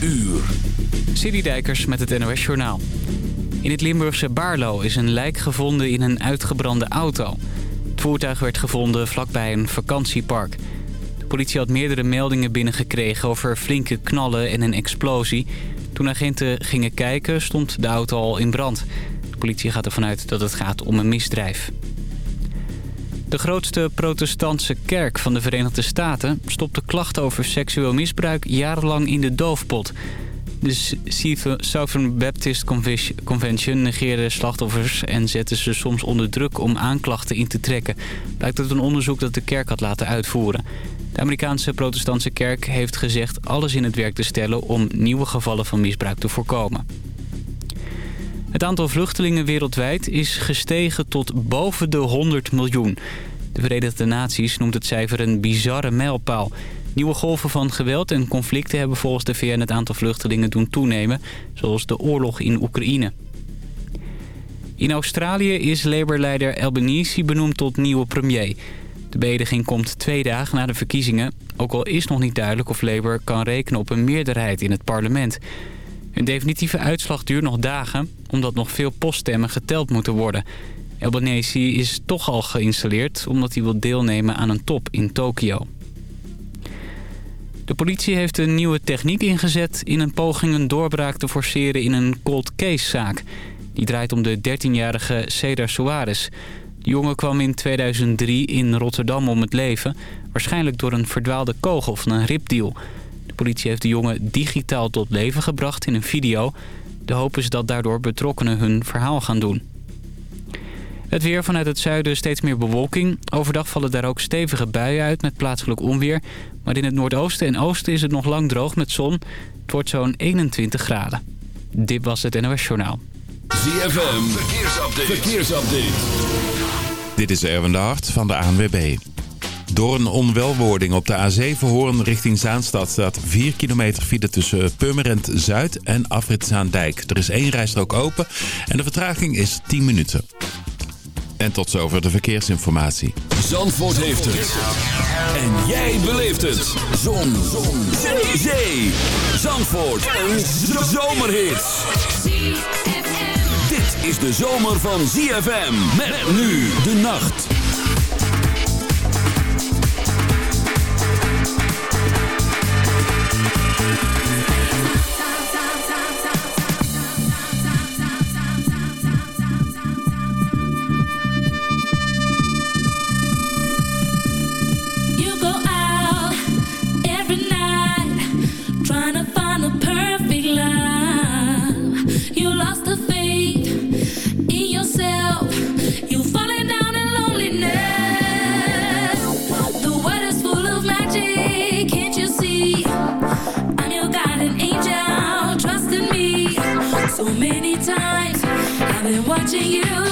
uur. Dijkers met het NOS Journaal. In het Limburgse Baarlo is een lijk gevonden in een uitgebrande auto. Het voertuig werd gevonden vlakbij een vakantiepark. De politie had meerdere meldingen binnengekregen over flinke knallen en een explosie. Toen agenten gingen kijken stond de auto al in brand. De politie gaat ervan uit dat het gaat om een misdrijf. De grootste protestantse kerk van de Verenigde Staten stopte klachten over seksueel misbruik jarenlang in de doofpot. De Southern Baptist Convention negeerde slachtoffers en zette ze soms onder druk om aanklachten in te trekken. Blijkt uit een onderzoek dat de kerk had laten uitvoeren. De Amerikaanse protestantse kerk heeft gezegd alles in het werk te stellen om nieuwe gevallen van misbruik te voorkomen. Het aantal vluchtelingen wereldwijd is gestegen tot boven de 100 miljoen. De Verenigde Naties noemt het cijfer een bizarre mijlpaal. Nieuwe golven van geweld en conflicten hebben volgens de VN het aantal vluchtelingen doen toenemen, zoals de oorlog in Oekraïne. In Australië is Labour-leider Albanese benoemd tot nieuwe premier. De bediging komt twee dagen na de verkiezingen, ook al is nog niet duidelijk of Labour kan rekenen op een meerderheid in het parlement. Een definitieve uitslag duurt nog dagen, omdat nog veel poststemmen geteld moeten worden. Albanese is toch al geïnstalleerd omdat hij wil deelnemen aan een top in Tokio. De politie heeft een nieuwe techniek ingezet in een poging een doorbraak te forceren in een cold case zaak. Die draait om de 13-jarige Cedar Soares. De jongen kwam in 2003 in Rotterdam om het leven, waarschijnlijk door een verdwaalde kogel van een ripdeal. Politie heeft de jongen digitaal tot leven gebracht in een video. De hoop is dat daardoor betrokkenen hun verhaal gaan doen. Het weer vanuit het zuiden steeds meer bewolking. Overdag vallen daar ook stevige buien uit met plaatselijk onweer. Maar in het noordoosten en oosten is het nog lang droog met zon. Het wordt zo'n 21 graden. Dit was het NOS Journaal. ZFM, verkeersupdate. verkeersupdate. Dit is Erwin de Hart van de ANWB. Door een onwelwording op de A7 Hoorn richting Zaanstad staat 4 kilometer file tussen Purmerend Zuid en Afrit Zaandijk. Er is één rijstrook open en de vertraging is 10 minuten. En tot zover de verkeersinformatie. Zandvoort heeft het. En jij beleeft het. Zon. Zon. Zee. Zee. Zandvoort. Een zomerhit. Dit is de zomer van ZFM. Met nu de nacht. Watching you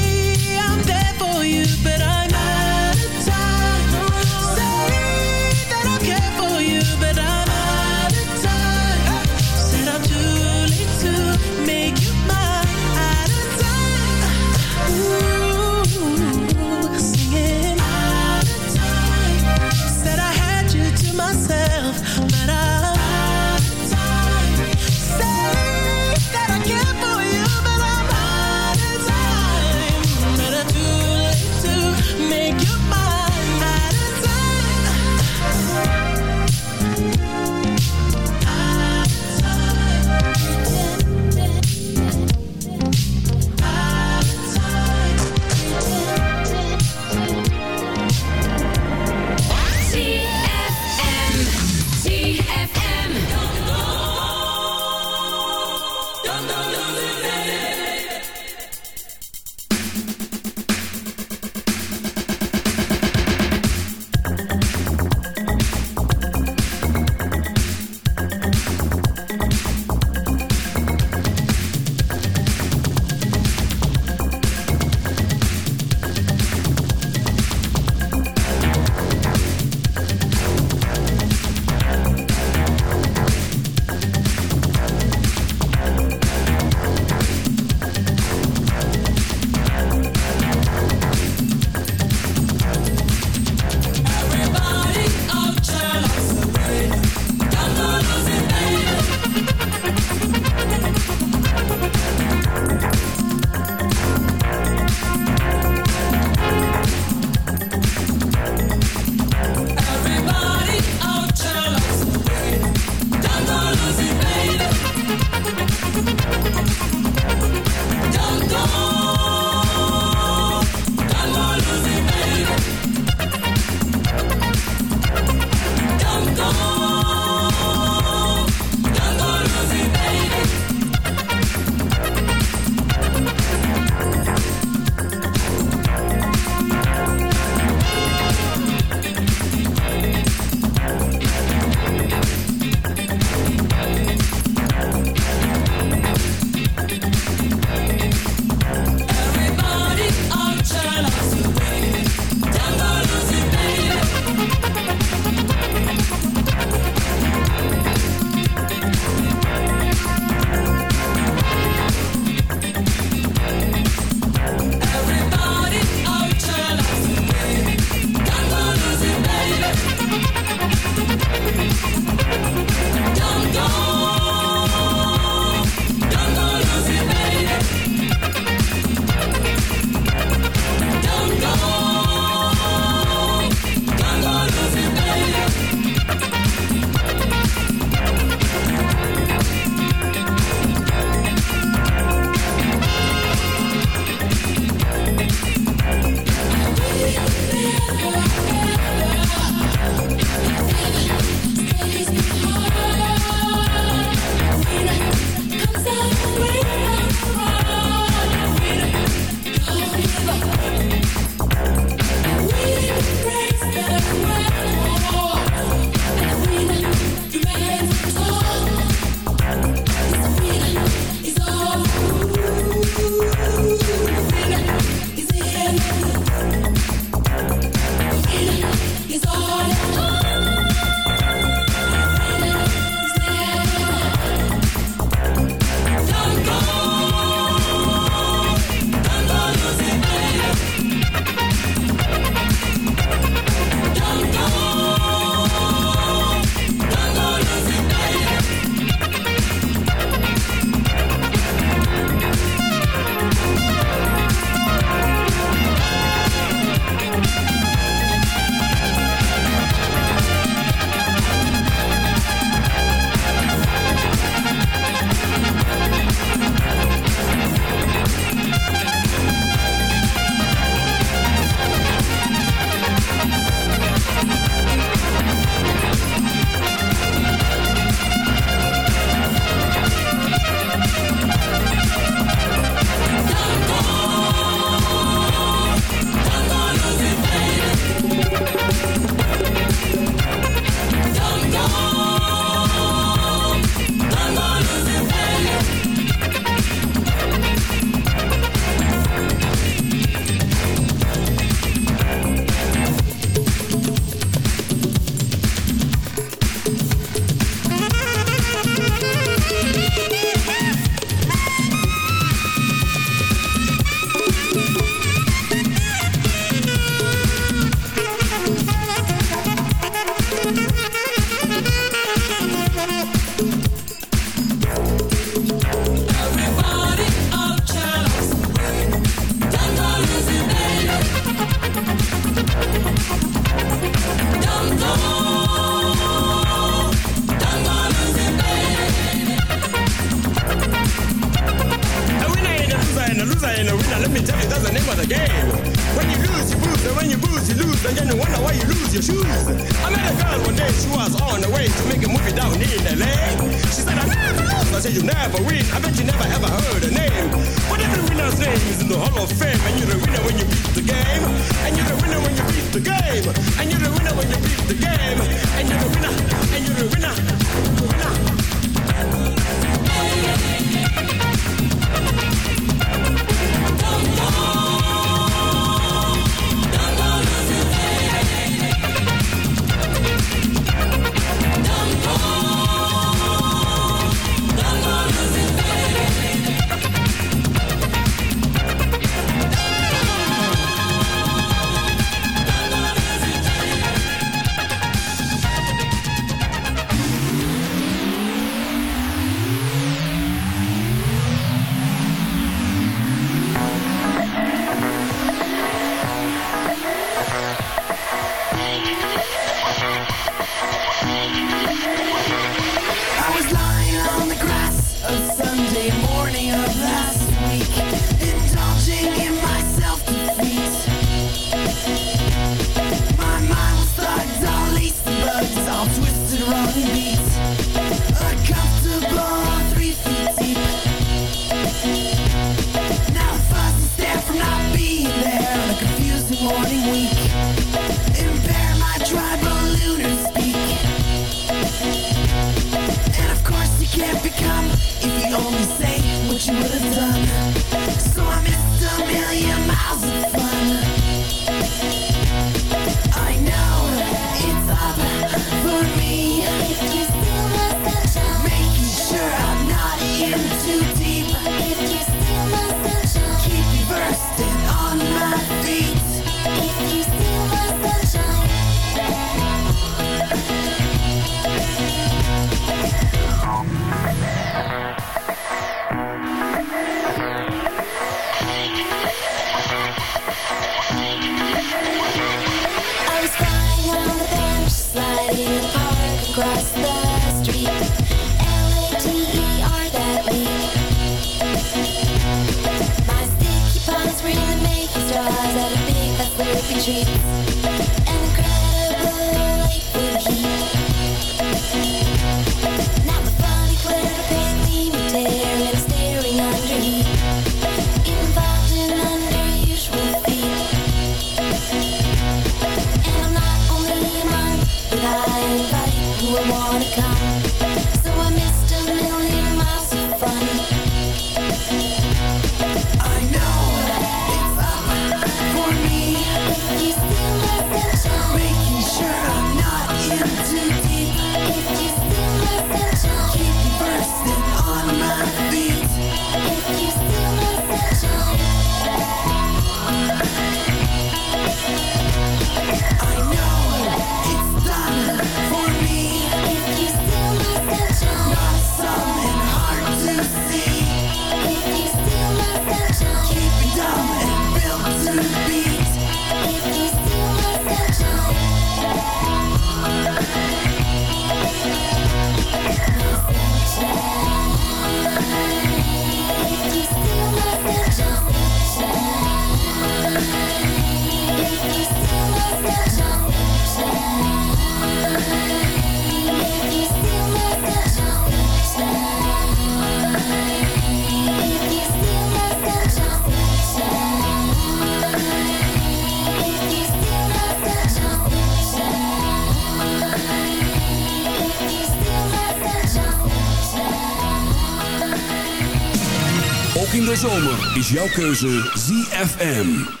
jouw keuze ZFM.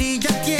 Si ya tienes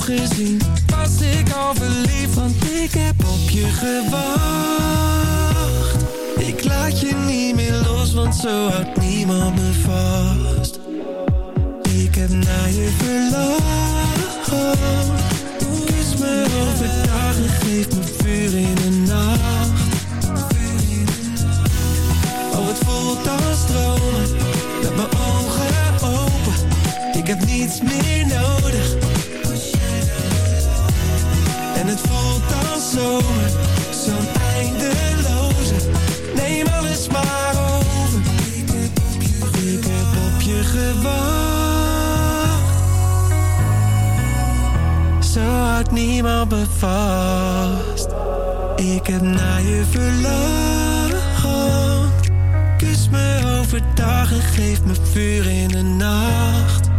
gezien Was ik al verliefd Want ik heb op je gewacht. Ik laat je niet meer los Want zo houdt niemand me vast. Ik heb naar je verlangd Kus me overdag en geef me vuur in de nacht? Oh, het voelt als stromen Met mijn ogen open. Ik heb niets meer nodig zomer Zo'n eindeloze. Neem alles maar over. Ik heb op je, ik heb op je gewacht. Zo houdt niemand me vast Ik heb naar je verlangd. Kus me overdag en geef me vuur in de nacht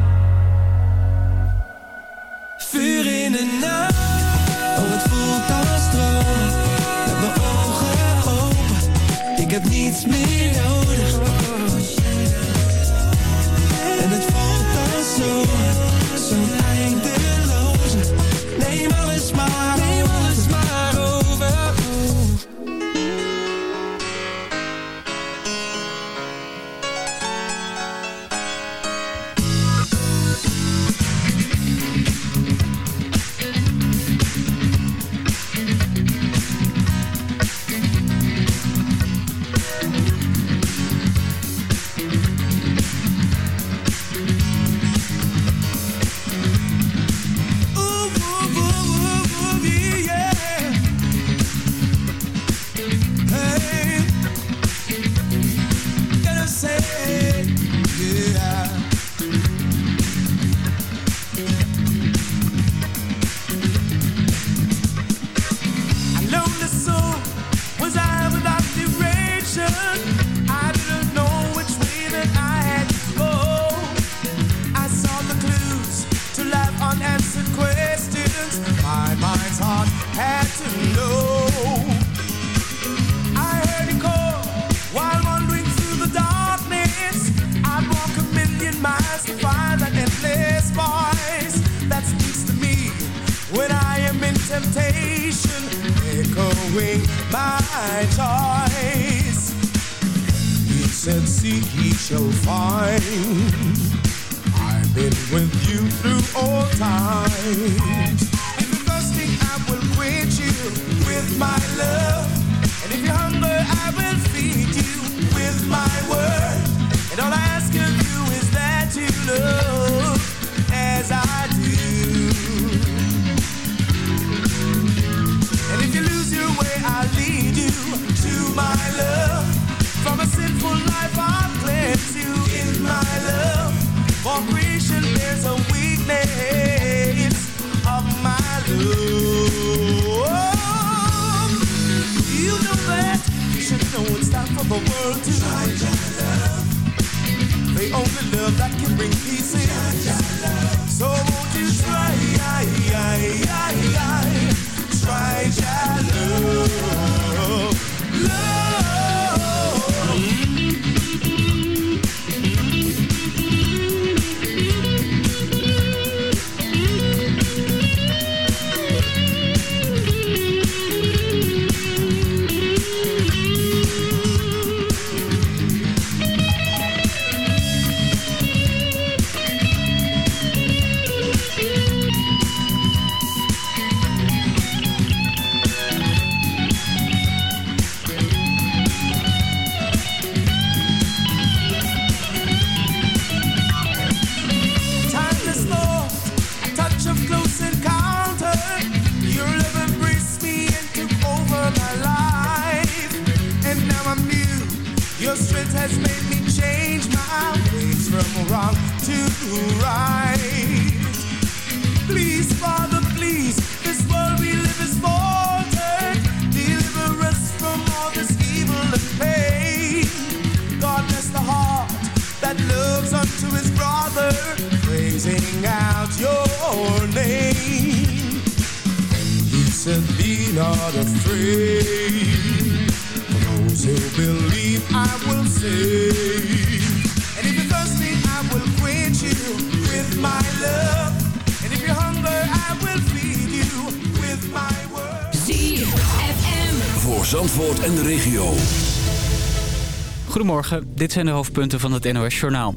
Dit zijn de hoofdpunten van het NOS-journaal.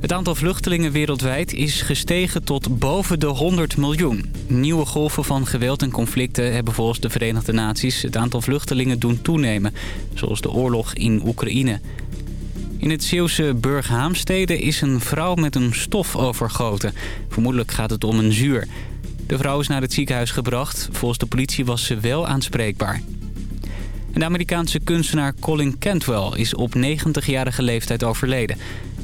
Het aantal vluchtelingen wereldwijd is gestegen tot boven de 100 miljoen. Nieuwe golven van geweld en conflicten hebben volgens de Verenigde Naties... het aantal vluchtelingen doen toenemen, zoals de oorlog in Oekraïne. In het Zeeuwse Burghaamstede is een vrouw met een stof overgoten. Vermoedelijk gaat het om een zuur. De vrouw is naar het ziekenhuis gebracht. Volgens de politie was ze wel aanspreekbaar. De Amerikaanse kunstenaar Colin Cantwell is op 90-jarige leeftijd overleden.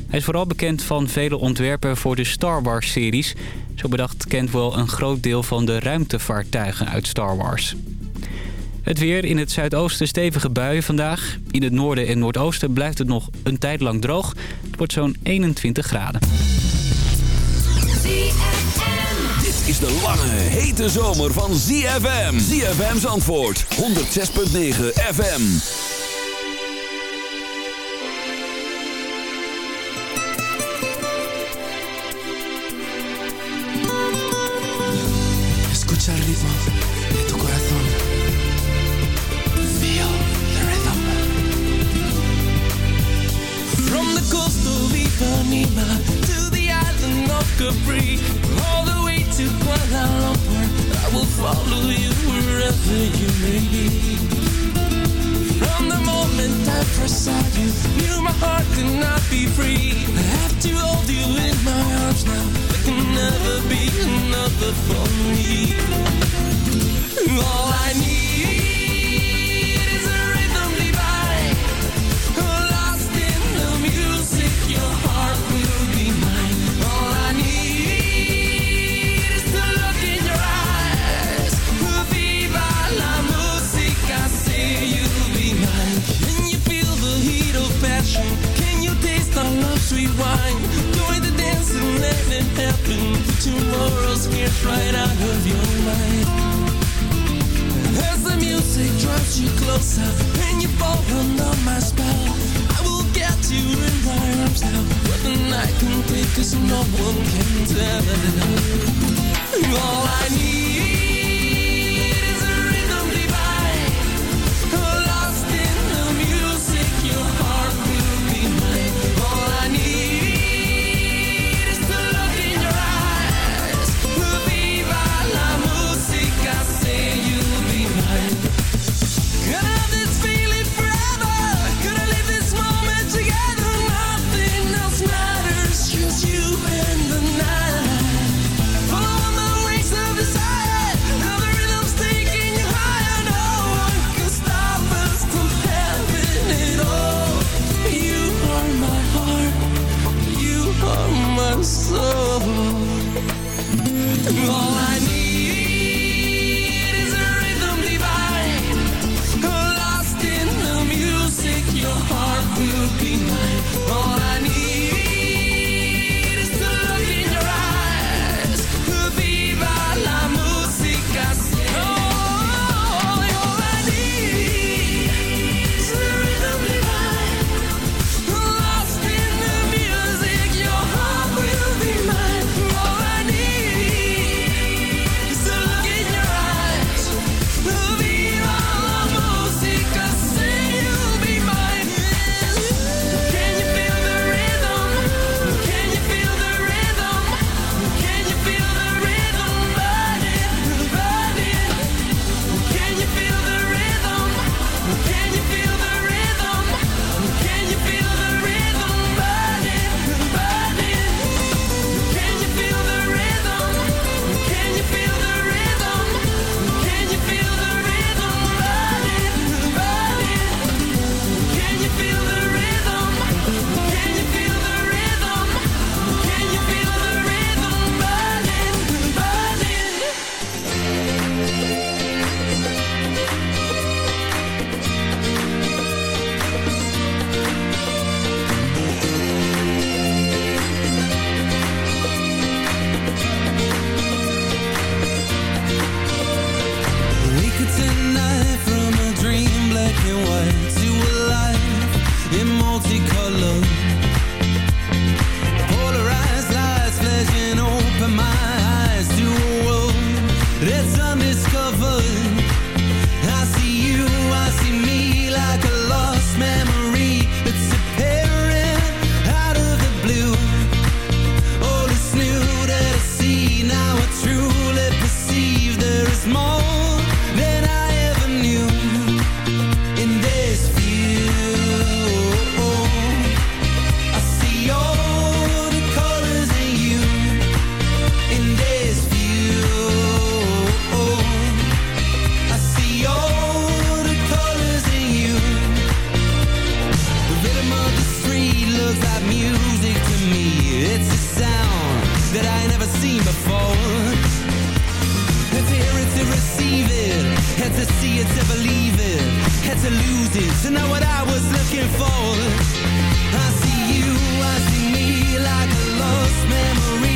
Hij is vooral bekend van vele ontwerpen voor de Star Wars-series. Zo bedacht Cantwell een groot deel van de ruimtevaartuigen uit Star Wars. Het weer in het zuidoosten stevige buien vandaag. In het noorden en noordoosten blijft het nog een tijd lang droog. Het wordt zo'n 21 graden. Is de lange, hete zomer van ZFM. ZFM's antwoord. 106.9 FM. Escucha el ritmo de tu corazón. Feel the rhythm. From the coast of Ipanema to the island of Capri, all the way to Kuala Lumpur, I will follow you wherever you may be. From the moment I first saw you, knew my heart could not be free. I have to hold you in my arms now. There can never be another for me. All I need draws you closer and you fall under my spell, I will get you in my arms now. But the night can take us, no one can tell. All I need receive it. Had to see it to believe it. Had to lose it to know what I was looking for. I see you, I see me like a lost memory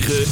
106.9